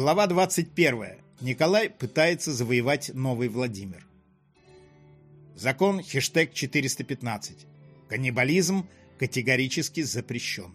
Глава 21. Николай пытается завоевать Новый Владимир. Закон хештег 415. Каннибализм категорически запрещен.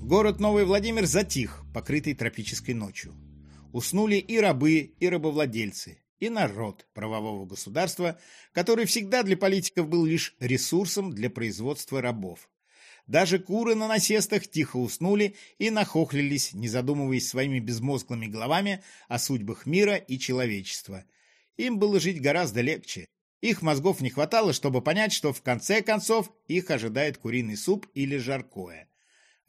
Город Новый Владимир затих, покрытый тропической ночью. Уснули и рабы, и рабовладельцы, и народ правового государства, который всегда для политиков был лишь ресурсом для производства рабов. Даже куры на насестах тихо уснули и нахохлились, не задумываясь своими безмозглыми головами о судьбах мира и человечества. Им было жить гораздо легче. Их мозгов не хватало, чтобы понять, что в конце концов их ожидает куриный суп или жаркое.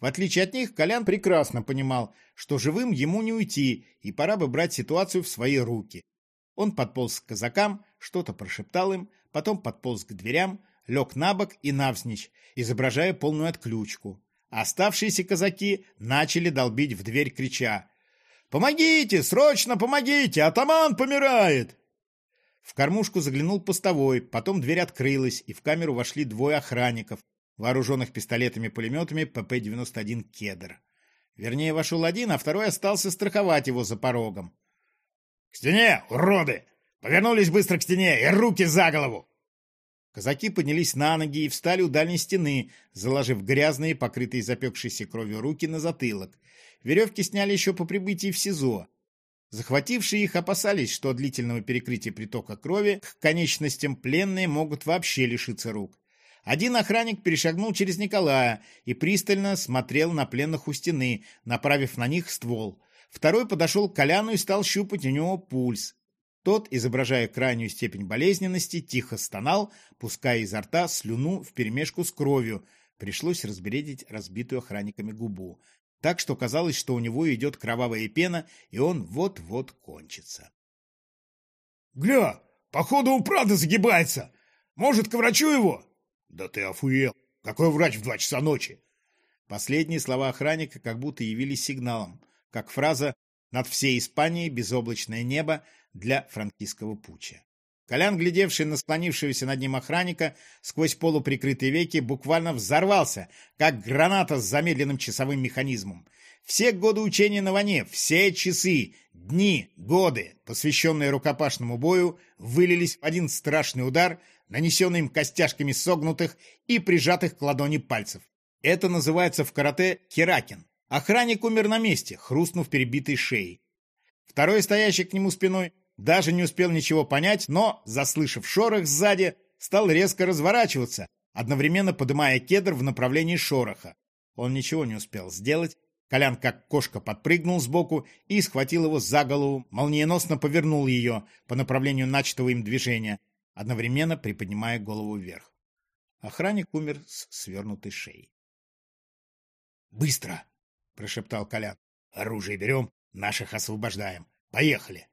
В отличие от них, Колян прекрасно понимал, что живым ему не уйти, и пора бы брать ситуацию в свои руки. Он подполз к казакам, что-то прошептал им, потом подполз к дверям, лег на бок и навзничь, изображая полную отключку. Оставшиеся казаки начали долбить в дверь, крича «Помогите! Срочно помогите! Атаман помирает!» В кормушку заглянул постовой, потом дверь открылась, и в камеру вошли двое охранников, вооруженных пистолетами-пулеметами ПП-91 «Кедр». Вернее, вошел один, а второй остался страховать его за порогом. «К стене, уроды! Повернулись быстро к стене и руки за голову!» Казаки поднялись на ноги и встали у дальней стены, заложив грязные, покрытые запекшейся кровью руки на затылок. Веревки сняли еще по прибытии в СИЗО. Захватившие их опасались, что от длительного перекрытия притока крови к конечностям пленные могут вообще лишиться рук. Один охранник перешагнул через Николая и пристально смотрел на пленных у стены, направив на них ствол. Второй подошел к Коляну и стал щупать у него пульс. Тот, изображая крайнюю степень болезненности, тихо стонал, пуская изо рта слюну вперемешку с кровью. Пришлось разбередить разбитую охранниками губу. Так что казалось, что у него идет кровавая пена, и он вот-вот кончится. «Гля, походу у Прада загибается! Может, к врачу его?» «Да ты охуел! Какой врач в два часа ночи?» Последние слова охранника как будто явились сигналом, как фраза «над всей Испанией безоблачное небо» для франкистского путча. Колян, глядевший на склонившегося над ним охранника, сквозь полуприкрытые веки буквально взорвался, как граната с замедленным часовым механизмом. Все годы учения на войне, все часы, дни, годы, посвященные рукопашному бою, вылились в один страшный удар, нанесенный им костяшками согнутых и прижатых к ладони пальцев. Это называется в карате херакин. Охранник умер на месте, хрустнув перебитой шеей. Второй, стоящий к нему спиной, даже не успел ничего понять, но, заслышав шорох сзади, стал резко разворачиваться, одновременно подымая кедр в направлении шороха. Он ничего не успел сделать. Колян, как кошка, подпрыгнул сбоку и схватил его за голову, молниеносно повернул ее по направлению начатого им движения, одновременно приподнимая голову вверх. Охранник умер с свернутой шеей. «Быстро!» — прошептал Колян. «Оружие берем, наших освобождаем. Поехали!»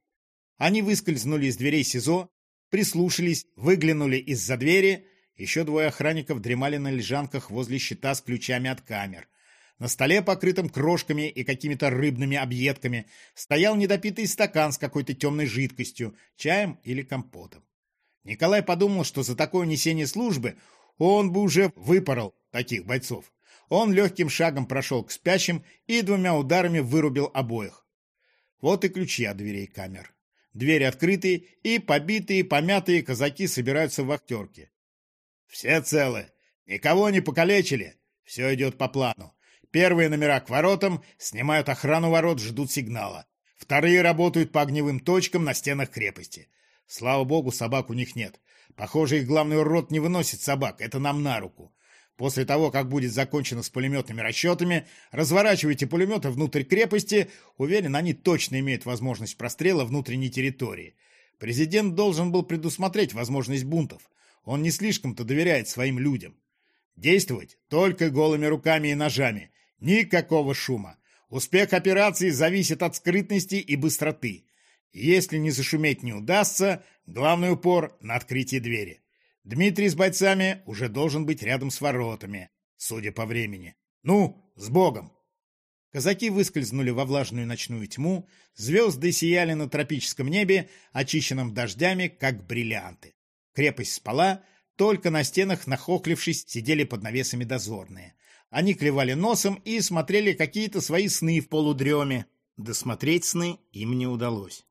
Они выскользнули из дверей СИЗО, прислушались, выглянули из-за двери. Еще двое охранников дремали на лежанках возле щита с ключами от камер. На столе, покрытом крошками и какими-то рыбными объедками, стоял недопитый стакан с какой-то темной жидкостью, чаем или компотом. Николай подумал, что за такое несение службы он бы уже выпорол таких бойцов. Он легким шагом прошел к спящим и двумя ударами вырубил обоих. Вот и ключи от дверей камер. Двери открыты, и побитые, помятые казаки собираются в вахтерке. Все целы. Никого не покалечили. Все идет по плану. Первые номера к воротам, снимают охрану ворот, ждут сигнала. Вторые работают по огневым точкам на стенах крепости. Слава богу, собак у них нет. Похоже, их главный урод не выносит собак. Это нам на руку. После того, как будет закончено с пулеметными расчетами, разворачивайте пулеметы внутрь крепости. Уверен, они точно имеют возможность прострела внутренней территории. Президент должен был предусмотреть возможность бунтов. Он не слишком-то доверяет своим людям. Действовать только голыми руками и ножами. Никакого шума. Успех операции зависит от скрытности и быстроты. Если не зашуметь не удастся, главный упор на открытие двери. Дмитрий с бойцами уже должен быть рядом с воротами, судя по времени. Ну, с Богом! Казаки выскользнули во влажную ночную тьму, звезды сияли на тропическом небе, очищенном дождями, как бриллианты. Крепость спала, только на стенах, нахохлившись, сидели под навесами дозорные. Они клевали носом и смотрели какие-то свои сны в полудреме. Досмотреть сны им не удалось.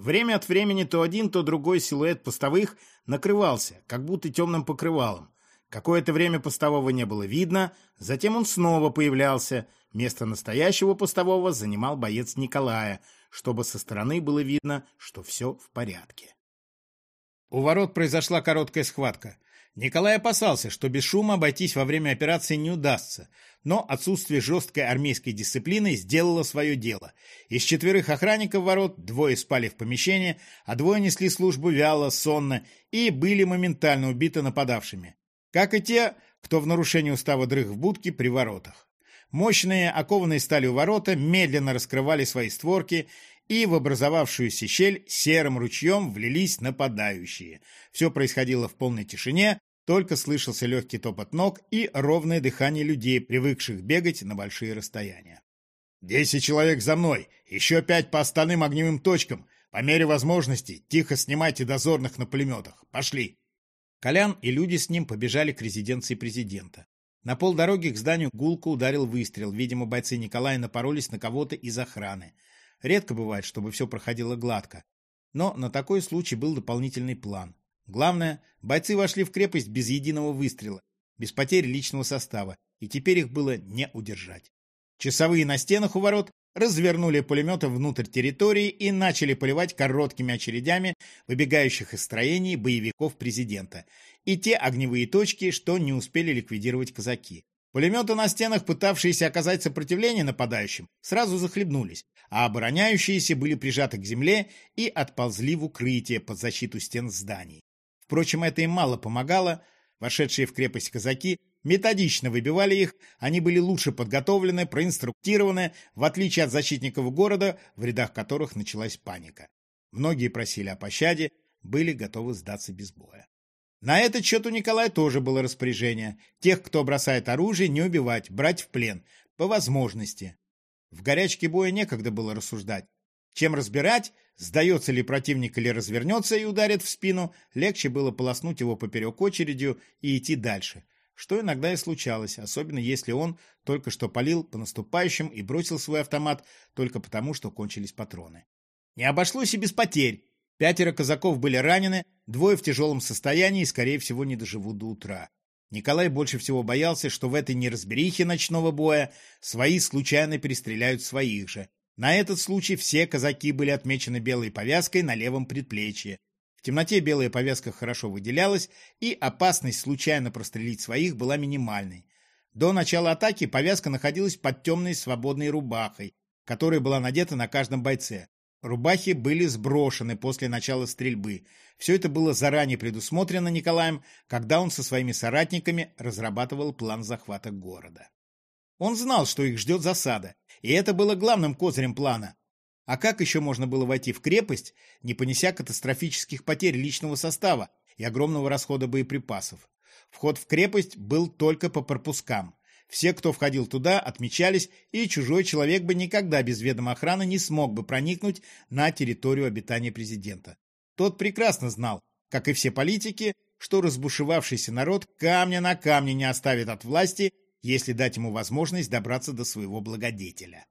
Время от времени то один, то другой силуэт постовых накрывался, как будто темным покрывалом. Какое-то время постового не было видно, затем он снова появлялся. Место настоящего постового занимал боец Николая, чтобы со стороны было видно, что все в порядке. У ворот произошла короткая схватка. Николай опасался, что без шума обойтись во время операции не удастся, но отсутствие жесткой армейской дисциплины сделало свое дело. Из четверых охранников ворот двое спали в помещении, а двое несли службу вяло, сонно и были моментально убиты нападавшими. Как и те, кто в нарушении устава дрых в будке при воротах. Мощные, окованные сталью ворота медленно раскрывали свои створки, и в образовавшуюся щель серым ручьем влились нападающие. Все происходило в полной тишине, только слышался легкий топот ног и ровное дыхание людей, привыкших бегать на большие расстояния. «Десять человек за мной, еще пять по остальным огневым точкам. По мере возможности тихо снимайте дозорных на пулеметах. Пошли!» Колян и люди с ним побежали к резиденции президента. На полдороги к зданию гулко ударил выстрел. Видимо, бойцы Николая напоролись на кого-то из охраны. Редко бывает, чтобы все проходило гладко. Но на такой случай был дополнительный план. Главное, бойцы вошли в крепость без единого выстрела, без потери личного состава, и теперь их было не удержать. Часовые на стенах у ворот развернули пулеметы внутрь территории и начали поливать короткими очередями выбегающих из строений боевиков президента и те огневые точки, что не успели ликвидировать казаки. Пулеметы на стенах, пытавшиеся оказать сопротивление нападающим, сразу захлебнулись, а обороняющиеся были прижаты к земле и отползли в укрытие под защиту стен зданий. Впрочем, это им мало помогало. Вошедшие в крепость казаки методично выбивали их, они были лучше подготовлены, проинструктированы, в отличие от защитников города, в рядах которых началась паника. Многие просили о пощаде, были готовы сдаться без боя. На этот счет у Николая тоже было распоряжение. Тех, кто бросает оружие, не убивать, брать в плен. По возможности. В горячке боя некогда было рассуждать. Чем разбирать, сдается ли противник или развернется и ударит в спину, легче было полоснуть его поперек очередью и идти дальше. Что иногда и случалось, особенно если он только что полил по наступающим и бросил свой автомат только потому, что кончились патроны. Не обошлось и без потерь. Пятеро казаков были ранены, двое в тяжелом состоянии и, скорее всего, не доживут до утра. Николай больше всего боялся, что в этой неразберихе ночного боя свои случайно перестреляют своих же. На этот случай все казаки были отмечены белой повязкой на левом предплечье. В темноте белая повязка хорошо выделялась, и опасность случайно прострелить своих была минимальной. До начала атаки повязка находилась под темной свободной рубахой, которая была надета на каждом бойце. Рубахи были сброшены после начала стрельбы. Все это было заранее предусмотрено Николаем, когда он со своими соратниками разрабатывал план захвата города. Он знал, что их ждет засада, и это было главным козырем плана. А как еще можно было войти в крепость, не понеся катастрофических потерь личного состава и огромного расхода боеприпасов? Вход в крепость был только по пропускам. Все, кто входил туда, отмечались, и чужой человек бы никогда без ведома охраны не смог бы проникнуть на территорию обитания президента. Тот прекрасно знал, как и все политики, что разбушевавшийся народ камня на камне не оставит от власти, если дать ему возможность добраться до своего благодетеля.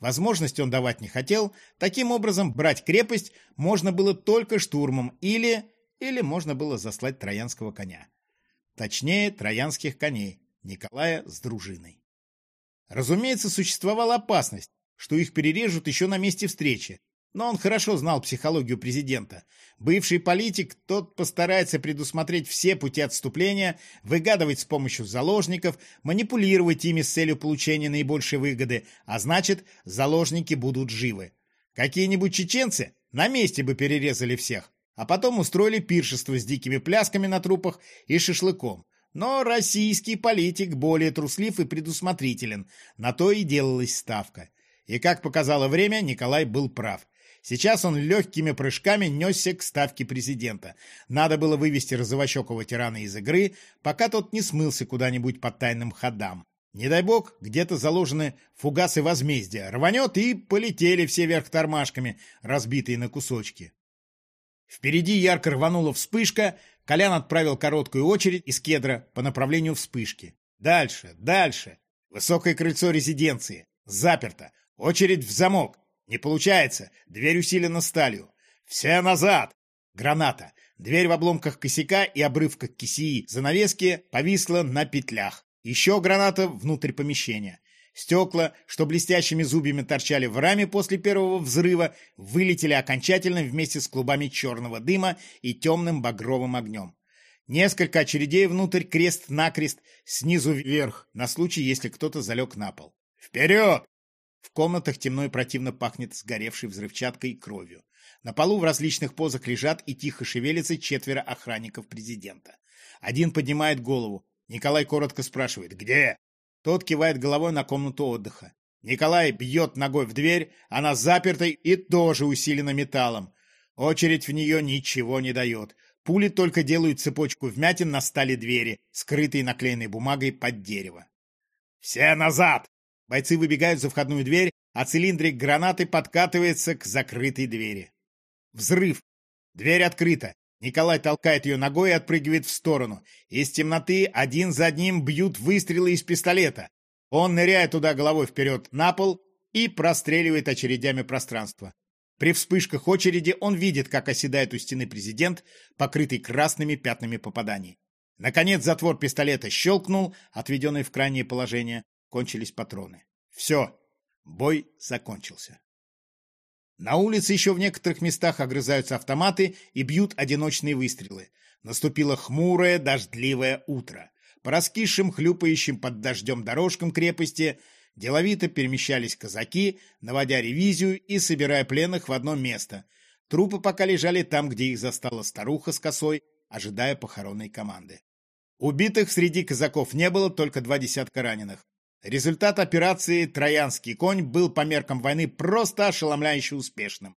Возможность он давать не хотел, таким образом брать крепость можно было только штурмом или... или можно было заслать троянского коня. Точнее, троянских коней, Николая с дружиной. Разумеется, существовала опасность, что их перережут еще на месте встречи, но он хорошо знал психологию президента. Бывший политик, тот постарается предусмотреть все пути отступления, выгадывать с помощью заложников, манипулировать ими с целью получения наибольшей выгоды, а значит, заложники будут живы. Какие-нибудь чеченцы на месте бы перерезали всех, а потом устроили пиршество с дикими плясками на трупах и шашлыком. Но российский политик более труслив и предусмотрителен, на то и делалась ставка. И, как показало время, Николай был прав. Сейчас он легкими прыжками несся к ставке президента. Надо было вывести розовощекого тирана из игры, пока тот не смылся куда-нибудь по тайным ходам. Не дай бог, где-то заложены фугасы возмездия. Рванет и полетели все вверх тормашками, разбитые на кусочки. Впереди ярко рванула вспышка, Колян отправил короткую очередь из кедра по направлению вспышки. Дальше, дальше. Высокое крыльцо резиденции. Заперто. Очередь в замок. Не получается. Дверь усилена сталью. Все назад! Граната. Дверь в обломках косяка и обрывках кисии занавески повисла на петлях. Еще граната внутрь помещения. Стекла, что блестящими зубьями торчали в раме после первого взрыва, вылетели окончательно вместе с клубами черного дыма и темным багровым огнем. Несколько очередей внутрь, крест-накрест, снизу вверх, на случай, если кто-то залег на пол. «Вперед!» В комнатах темно и противно пахнет сгоревшей взрывчаткой и кровью. На полу в различных позах лежат и тихо шевелятся четверо охранников президента. Один поднимает голову. Николай коротко спрашивает «Где?». Тот кивает головой на комнату отдыха. Николай бьет ногой в дверь, она заперта и тоже усилена металлом. Очередь в нее ничего не дает. Пули только делают цепочку вмятин на стали двери, скрытой наклеенной бумагой под дерево. «Все назад!» Бойцы выбегают за входную дверь, а цилиндрик гранаты подкатывается к закрытой двери. Взрыв. Дверь открыта. Николай толкает ее ногой и отпрыгивает в сторону. Из темноты один за одним бьют выстрелы из пистолета. Он ныряет туда головой вперед на пол и простреливает очередями пространство. При вспышках очереди он видит, как оседает у стены президент, покрытый красными пятнами попаданий. Наконец затвор пистолета щелкнул, отведенный в крайнее положение. Кончились патроны. Все, бой закончился. На улице еще в некоторых местах огрызаются автоматы и бьют одиночные выстрелы. Наступило хмурое, дождливое утро. По раскисшим, хлюпающим под дождем дорожкам крепости деловито перемещались казаки, наводя ревизию и собирая пленных в одно место. Трупы пока лежали там, где их застала старуха с косой, ожидая похоронной команды. Убитых среди казаков не было, только два десятка раненых. Результат операции «Троянский конь» был по меркам войны просто ошеломляюще успешным.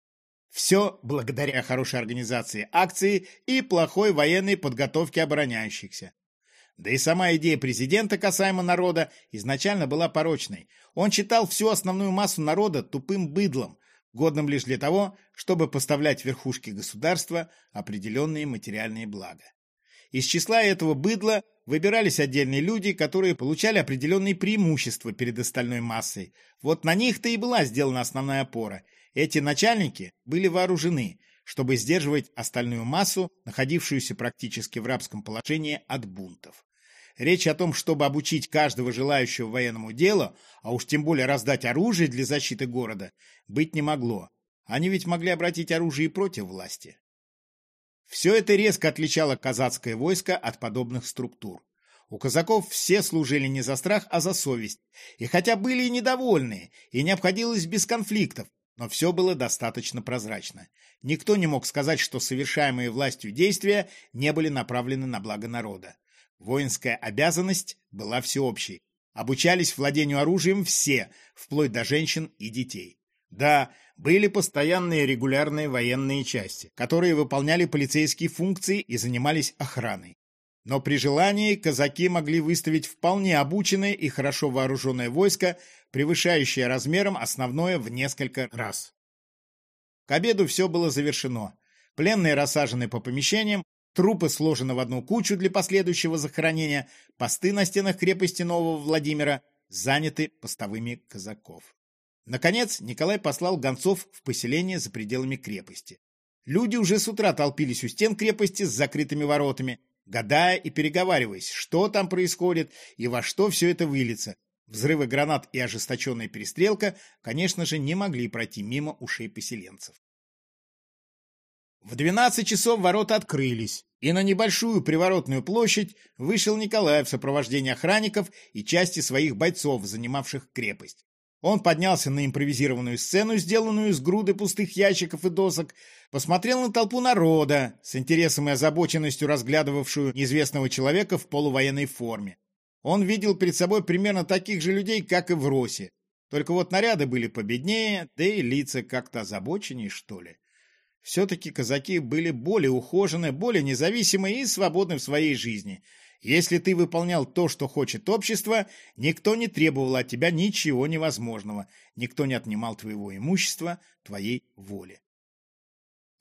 Все благодаря хорошей организации акции и плохой военной подготовке обороняющихся. Да и сама идея президента касаемо народа изначально была порочной. Он считал всю основную массу народа тупым быдлом, годным лишь для того, чтобы поставлять верхушке государства определенные материальные блага. Из числа этого быдла выбирались отдельные люди, которые получали определенные преимущества перед остальной массой. Вот на них-то и была сделана основная опора. Эти начальники были вооружены, чтобы сдерживать остальную массу, находившуюся практически в рабском положении от бунтов. Речь о том, чтобы обучить каждого желающего военному делу, а уж тем более раздать оружие для защиты города, быть не могло. Они ведь могли обратить оружие и против власти. Все это резко отличало казацкое войско от подобных структур. У казаков все служили не за страх, а за совесть. И хотя были и недовольные, и не обходилось без конфликтов, но все было достаточно прозрачно. Никто не мог сказать, что совершаемые властью действия не были направлены на благо народа. Воинская обязанность была всеобщей. Обучались владению оружием все, вплоть до женщин и детей. Да, были постоянные регулярные военные части, которые выполняли полицейские функции и занимались охраной. Но при желании казаки могли выставить вполне обученное и хорошо вооруженное войско, превышающее размером основное в несколько раз. К обеду все было завершено. Пленные рассажены по помещениям, трупы сложены в одну кучу для последующего захоронения, посты на стенах крепости Нового Владимира заняты постовыми казаков. Наконец, Николай послал гонцов в поселение за пределами крепости. Люди уже с утра толпились у стен крепости с закрытыми воротами, гадая и переговариваясь, что там происходит и во что все это выльется. Взрывы гранат и ожесточенная перестрелка, конечно же, не могли пройти мимо ушей поселенцев. В 12 часов ворота открылись, и на небольшую приворотную площадь вышел Николай в сопровождении охранников и части своих бойцов, занимавших крепость. Он поднялся на импровизированную сцену, сделанную из груды пустых ящиков и досок, посмотрел на толпу народа, с интересом и озабоченностью разглядывавшую неизвестного человека в полувоенной форме. Он видел перед собой примерно таких же людей, как и в Росе. Только вот наряды были победнее, да и лица как-то озабоченнее, что ли. Все-таки казаки были более ухожены, более независимы и свободны в своей жизни – если ты выполнял то, что хочет общество, никто не требовал от тебя ничего невозможного, никто не отнимал твоего имущества, твоей воли.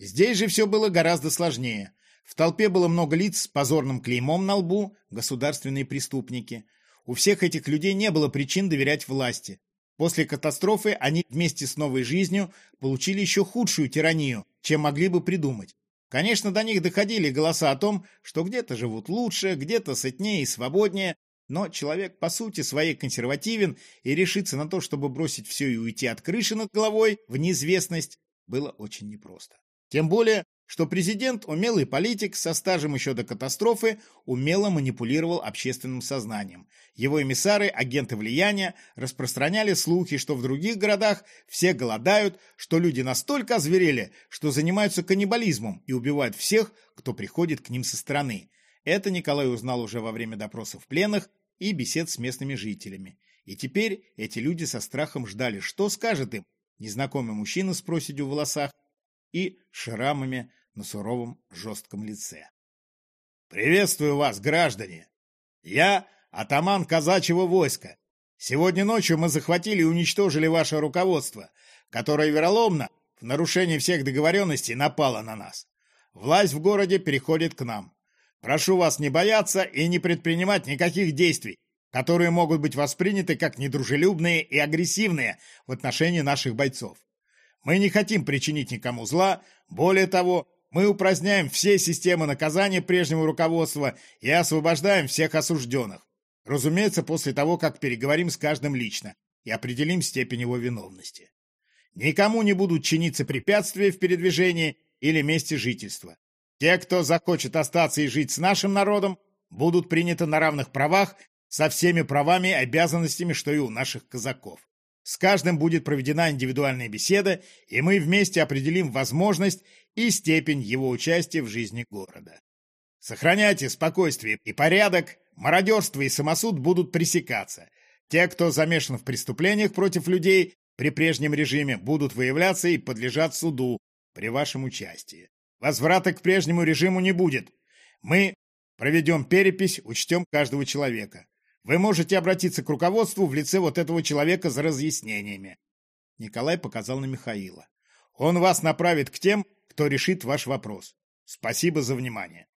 Здесь же все было гораздо сложнее. В толпе было много лиц с позорным клеймом на лбу, государственные преступники. У всех этих людей не было причин доверять власти. После катастрофы они вместе с новой жизнью получили еще худшую тиранию, чем могли бы придумать. Конечно, до них доходили голоса о том, что где-то живут лучше, где-то сытнее и свободнее, но человек по сути своей консервативен и решиться на то, чтобы бросить все и уйти от крыши над головой в неизвестность, было очень непросто. Тем более, что президент, умелый политик со стажем еще до катастрофы, умело манипулировал общественным сознанием. Его эмиссары, агенты влияния, распространяли слухи, что в других городах все голодают, что люди настолько озверели, что занимаются каннибализмом и убивают всех, кто приходит к ним со стороны. Это Николай узнал уже во время допросов пленных и бесед с местными жителями. И теперь эти люди со страхом ждали, что скажет им незнакомый мужчина с проседью в волосах и шрамами на суровом жестком лице. «Приветствую вас, граждане! Я атаман казачьего войска. Сегодня ночью мы захватили и уничтожили ваше руководство, которое вероломно, в нарушении всех договоренностей, напало на нас. Власть в городе переходит к нам. Прошу вас не бояться и не предпринимать никаких действий, которые могут быть восприняты как недружелюбные и агрессивные в отношении наших бойцов. Мы не хотим причинить никому зла, более того, мы упраздняем все системы наказания прежнего руководства и освобождаем всех осужденных. Разумеется, после того, как переговорим с каждым лично и определим степень его виновности. Никому не будут чиниться препятствия в передвижении или месте жительства. Те, кто захочет остаться и жить с нашим народом, будут приняты на равных правах со всеми правами и обязанностями, что и у наших казаков. С каждым будет проведена индивидуальная беседа, и мы вместе определим возможность и степень его участия в жизни города. Сохраняйте спокойствие и порядок, мародерство и самосуд будут пресекаться. Те, кто замешан в преступлениях против людей при прежнем режиме, будут выявляться и подлежат суду при вашем участии. Возврата к прежнему режиму не будет. Мы проведем перепись, учтем каждого человека. Вы можете обратиться к руководству в лице вот этого человека за разъяснениями. Николай показал на Михаила. Он вас направит к тем, кто решит ваш вопрос. Спасибо за внимание.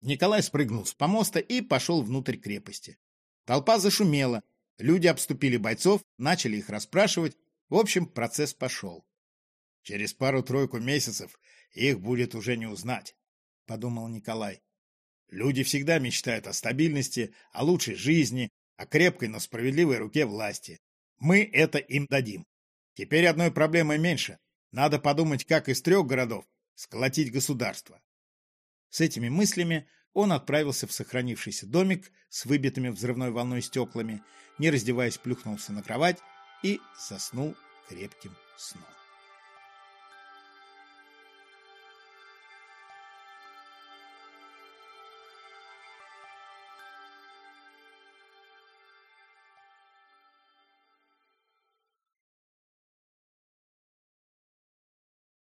Николай спрыгнул с помоста и пошел внутрь крепости. Толпа зашумела, люди обступили бойцов, начали их расспрашивать. В общем, процесс пошел. Через пару-тройку месяцев их будет уже не узнать, — подумал Николай. Люди всегда мечтают о стабильности, о лучшей жизни, о крепкой, но справедливой руке власти. Мы это им дадим. Теперь одной проблемой меньше. Надо подумать, как из трех городов сколотить государство. С этими мыслями он отправился в сохранившийся домик с выбитыми взрывной волной стеклами, не раздеваясь, плюхнулся на кровать и заснул крепким сном.